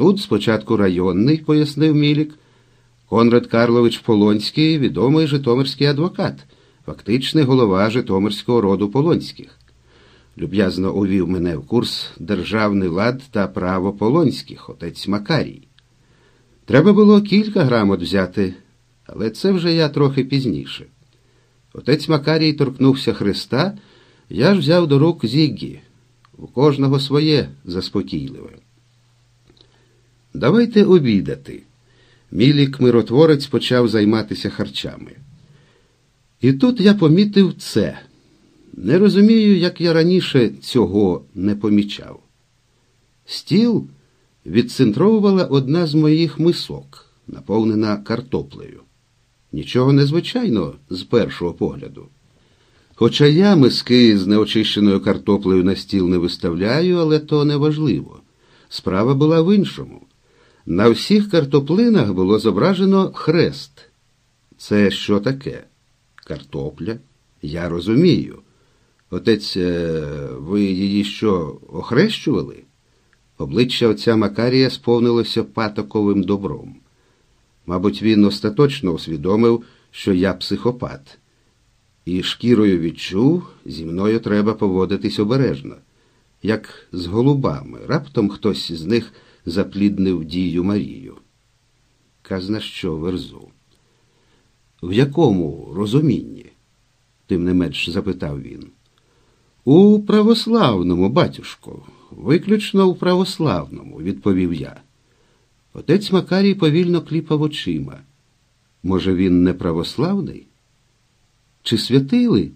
Суд спочатку районний, пояснив Мілік. Конрад Карлович Полонський відомий Житомирський адвокат, фактичний голова Житомирського роду Полонських. Люб'язно увів мене в курс Державний лад та право Полонських, отець Макарій. Треба було кілька грамот взяти, але це вже я трохи пізніше. Отець Макарій торкнувся Христа, я ж взяв до рук Зіггі. У кожного своє заспокійливе. Давайте обідати. Мілік миротворець почав займатися харчами. І тут я помітив це. Не розумію, як я раніше цього не помічав. Стіл відцентровувала одна з моїх мисок, наповнена картоплею. Нічого незвичайного з першого погляду. Хоча я миски з неочищеною картоплею на стіл не виставляю, але то не важливо. Справа була в іншому. На всіх картоплинах було зображено хрест. Це що таке? Картопля? Я розумію. Отець, е, ви її що, охрещували? Обличчя отця Макарія сповнилося патоковим добром. Мабуть, він остаточно усвідомив, що я психопат, і шкірою відчув, зі мною треба поводитись обережно, як з голубами. Раптом хтось з них запліднив дію Марію. Казна що верзу. В якому розумінні? тим не менш запитав він. У православному, батюшко, виключно у православному, відповів я. Отець Макарій повільно кліпав очима. Може, він не православний? Чи святили?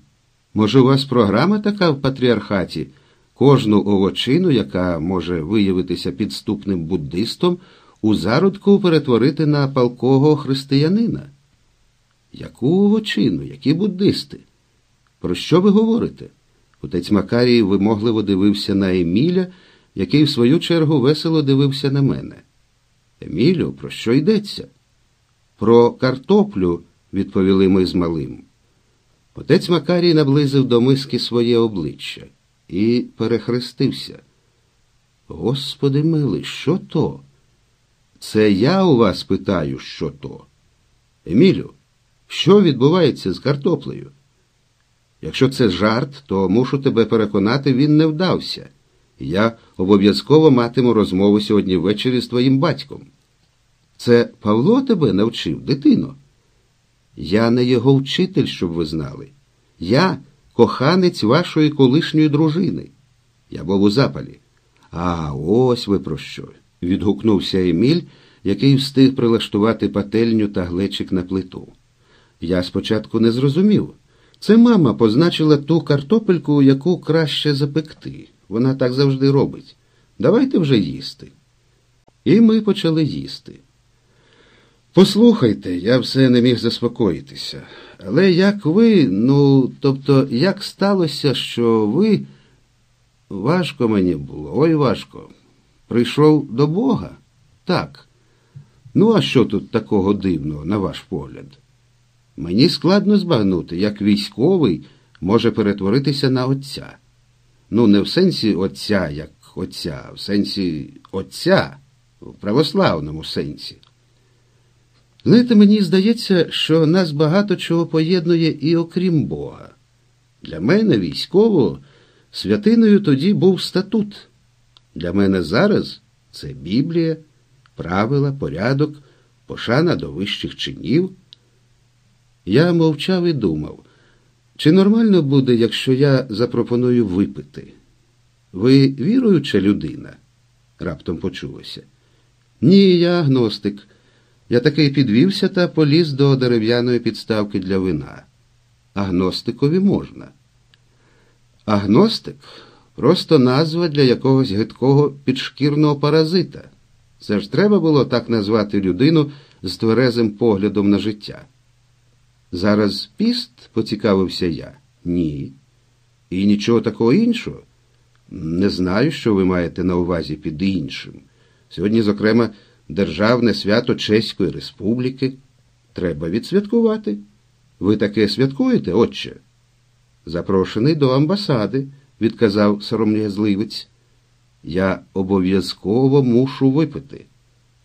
Може, у вас програма така в патріархаті? Кожну овочину, яка може виявитися підступним буддистом, у зародку перетворити на палкого християнина? Яку овочину, які буддисти? Про що ви говорите? Отець Макарій вимогливо дивився на Еміля, який, в свою чергу, весело дивився на мене. Емілю, про що йдеться? Про картоплю, відповіли ми з малим. Отець Макарій наблизив до миски своє обличчя і перехрестився. Господи милий, що то? Це я у вас питаю, що то? Емілю, що відбувається з картоплею? Якщо це жарт, то мушу тебе переконати, він не вдався. Я обов'язково матиму розмову сьогодні ввечері з твоїм батьком. Це Павло тебе навчив, дитино? Я не його вчитель, щоб ви знали. Я коханець вашої колишньої дружини. Я був у запалі. А ось ви про що. відгукнувся Еміль, який встиг прилаштувати пательню та глечик на плиту. Я спочатку не зрозумів. Це мама позначила ту картопельку, яку краще запекти. Вона так завжди робить. Давайте вже їсти. І ми почали їсти. Послухайте, я все не міг заспокоїтися. Але як ви, ну, тобто, як сталося, що ви. Важко мені було, ой важко. Прийшов до Бога? Так. Ну, а що тут такого дивного, на ваш погляд? Мені складно збагнути, як військовий може перетворитися на отця. Ну, не в сенсі отця, як отця, а в сенсі отця, в православному сенсі. Знаєте, мені здається, що нас багато чого поєднує і окрім Бога. Для мене військово святиною тоді був статут. Для мене зараз це Біблія, правила, порядок, пошана до вищих чинів. Я мовчав і думав, чи нормально буде, якщо я запропоную випити? Ви віруюча людина? раптом почулося. Ні, я агностик. Я таки підвівся та поліз до дерев'яної підставки для вина. Агностикові можна. Агностик просто назва для якогось гидкого підшкірного паразита. Це ж треба було так назвати людину з тверезим поглядом на життя. Зараз піст, поцікавився я. Ні. І нічого такого іншого. Не знаю, що ви маєте на увазі під іншим. Сьогодні, зокрема, Державне свято Чеської Республіки. Треба відсвяткувати. Ви таке святкуєте, отче? Запрошений до амбасади, відказав сором'язливець. Я обов'язково мушу випити.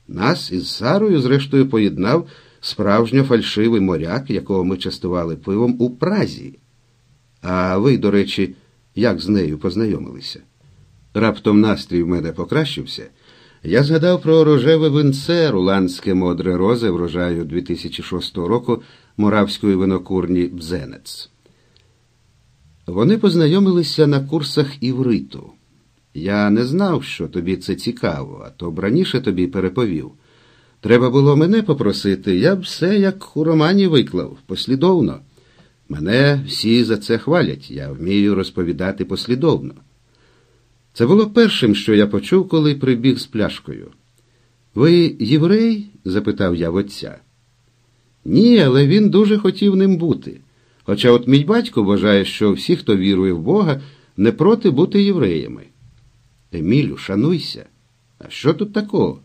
Нас із Сарою, зрештою, поєднав справжньо фальшивий моряк, якого ми частували пивом у Празі. А ви, до речі, як з нею познайомилися? Раптом настрій в мене покращився. Я згадав про рожеве винце руландське модре розе врожаю 2006 року моравської винокурні Бзенец. Вони познайомилися на курсах івриту. Я не знав, що тобі це цікаво, а то б раніше тобі переповів. Треба було мене попросити, я б все як у романі виклав, послідовно. Мене всі за це хвалять, я вмію розповідати послідовно. Це було першим, що я почув, коли прибіг з пляшкою. Ви єврей? запитав я в отця. Ні, але він дуже хотів ним бути. Хоча от мій батько вважає, що всі, хто вірує в Бога, не проти бути євреями. Емілю, шануйся. А що тут такого?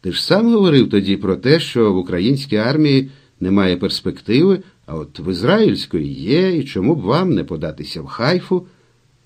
Ти ж сам говорив тоді про те, що в українській армії немає перспективи, а от в ізраїльської є, і чому б вам не податися в хайфу?